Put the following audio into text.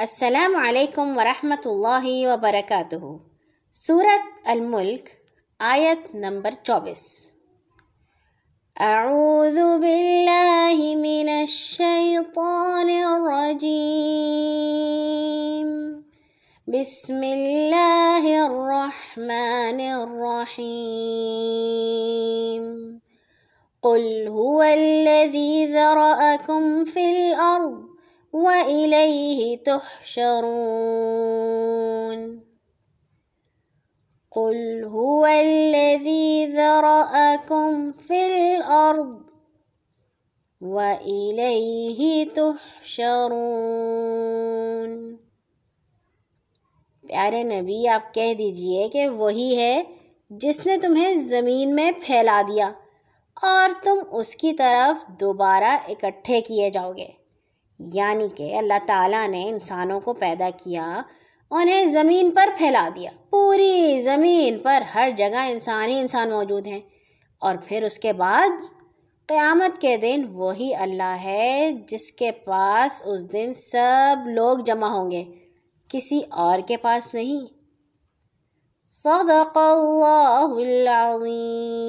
السلام علیکم ورحمۃ اللہ وبرکاتہ۔ سورت الملک، آیت نمبر چوبیس۔ اعوذ باللہ من الشیطان الرجیم۔ بسم اللہ الرحمن الرحیم۔ قل هو الذي ذرأكم في الأرض وإليه تحشرون قل هو الذي ذرأكم في الأرض وإليه تحشرون پیارے نبی، آپ کہہ دیجیے کہ وہی ہے جس نے تمہیں زمین میں پھیلا دیا اور تم اس کی طرف دوبارہ اکٹھے کیے جاؤ گے۔ یعنی کہ اللہ تعالیٰ نے انسانوں کو پیدا کیا، انہیں زمین پر پھیلا دیا۔ پوری زمین پر ہر جگہ انسانی انسان موجود ہیں۔ اور پھر اس کے بعد قیامت کے دن وہی اللہ ہے جس کے پاس اس دن سب لوگ جمع ہوں گے۔ کسی اور کے پاس نہیں۔ صدق اللہ العظیم۔